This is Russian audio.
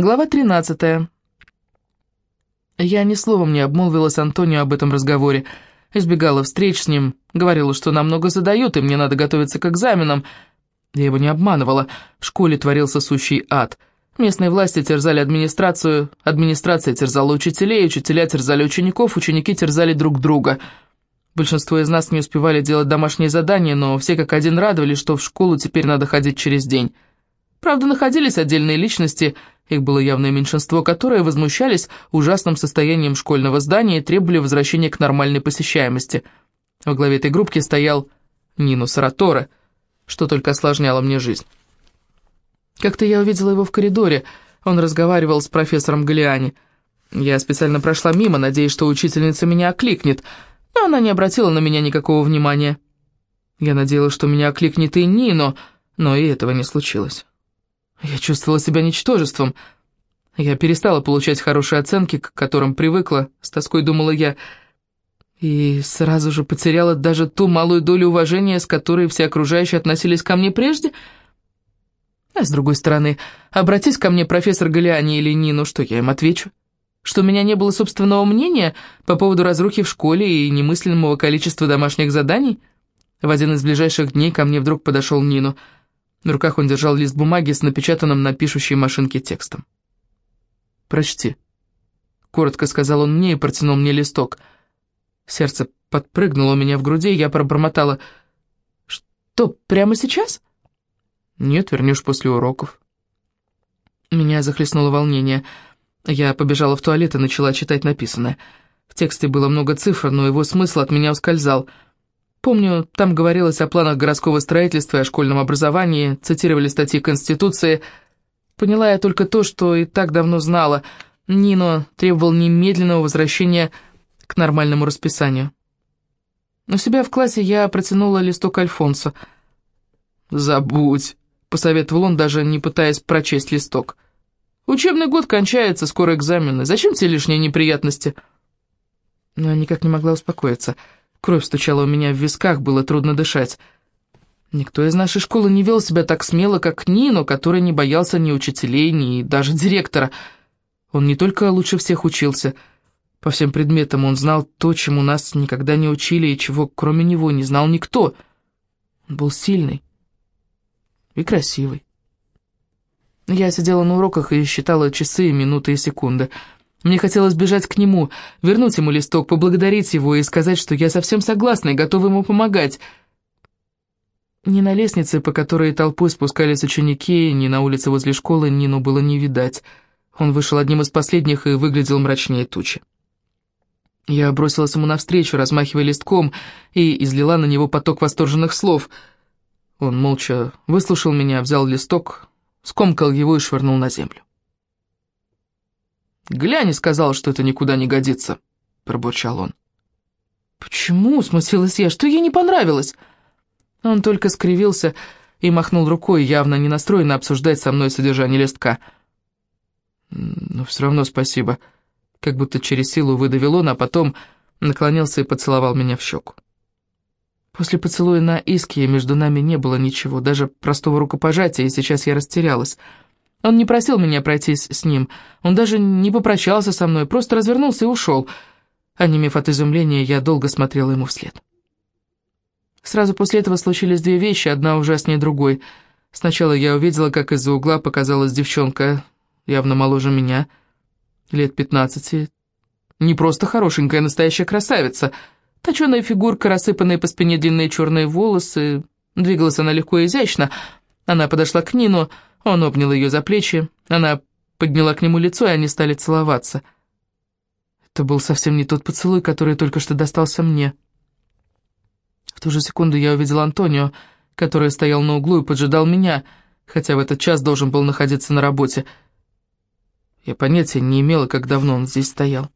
Глава 13. Я ни словом не обмолвилась Антонио об этом разговоре, избегала встреч с ним, говорила, что нам много задают, и мне надо готовиться к экзаменам. Я его не обманывала, в школе творился сущий ад. Местные власти терзали администрацию, администрация терзала учителей, учителя терзали учеников, ученики терзали друг друга. Большинство из нас не успевали делать домашние задания, но все как один радовались, что в школу теперь надо ходить через день. Правда, находились отдельные личности, их было явное меньшинство, которые возмущались ужасным состоянием школьного здания и требовали возвращения к нормальной посещаемости. Во главе этой группки стоял Нино Сараторе, что только осложняло мне жизнь. Как-то я увидела его в коридоре, он разговаривал с профессором Галиани. Я специально прошла мимо, надеясь, что учительница меня окликнет, но она не обратила на меня никакого внимания. Я надеялась, что меня окликнет и Нино, но и этого не случилось. Я чувствовала себя ничтожеством. Я перестала получать хорошие оценки, к которым привыкла, с тоской думала я, и сразу же потеряла даже ту малую долю уважения, с которой все окружающие относились ко мне прежде. А с другой стороны, обратись ко мне профессор Галиани или Нину, что я им отвечу? Что у меня не было собственного мнения по поводу разрухи в школе и немысленного количества домашних заданий? В один из ближайших дней ко мне вдруг подошел Нину — в руках он держал лист бумаги с напечатанным на пишущей машинке текстом. «Прочти», — коротко сказал он мне и протянул мне листок. Сердце подпрыгнуло у меня в груди, я пробормотала. «Что, прямо сейчас?» «Нет, вернешь после уроков». Меня захлестнуло волнение. Я побежала в туалет и начала читать написанное. В тексте было много цифр, но его смысл от меня ускользал — Помню, там говорилось о планах городского строительства и о школьном образовании, цитировали статьи Конституции. Поняла я только то, что и так давно знала. Нино требовал немедленного возвращения к нормальному расписанию. У себя в классе я протянула листок Альфонсо. «Забудь», — посоветовал он, даже не пытаясь прочесть листок. «Учебный год кончается, скоро экзамены. Зачем тебе лишние неприятности?» Но я никак не могла успокоиться. «Забудь». Кровь стучала у меня в висках, было трудно дышать. Никто из нашей школы не вел себя так смело, как Нино, который не боялся ни учителей, ни даже директора. Он не только лучше всех учился. По всем предметам он знал то, чему нас никогда не учили, и чего кроме него не знал никто. Он был сильный и красивый. Я сидела на уроках и считала часы, минуты и секунды — мне хотелось бежать к нему, вернуть ему листок, поблагодарить его и сказать, что я совсем согласна и готова ему помогать. Ни на лестнице, по которой толпой спускались ученики, ни на улице возле школы Нину было не видать. Он вышел одним из последних и выглядел мрачнее тучи. Я бросилась ему навстречу, размахивая листком, и излила на него поток восторженных слов. Он молча выслушал меня, взял листок, скомкал его и швырнул на землю. «Глянь сказал, что это никуда не годится», — пробурчал он. «Почему?» — смутилась я. «Что ей не понравилось?» Он только скривился и махнул рукой, явно не настроенно обсуждать со мной содержание листка. «Но все равно спасибо», — как будто через силу выдавил он, а потом наклонился и поцеловал меня в щеку. После поцелуя на иске между нами не было ничего, даже простого рукопожатия, и сейчас я растерялась. Он не просил меня пройтись с ним, он даже не попрощался со мной, просто развернулся и ушел. Онемев от изумления, я долго смотрела ему вслед. Сразу после этого случились две вещи, одна ужаснее другой. Сначала я увидела, как из-за угла показалась девчонка, явно моложе меня, лет пятнадцати. Не просто хорошенькая, настоящая красавица. Точеная фигурка, рассыпанные по спине длинные черные волосы. Двигалась она легко и изящно. Она подошла к Нину, он обнял ее за плечи, она подняла к нему лицо, и они стали целоваться. Это был совсем не тот поцелуй, который только что достался мне. В ту же секунду я увидел Антонио, который стоял на углу и поджидал меня, хотя в этот час должен был находиться на работе. Я понятия не имела, как давно он здесь стоял.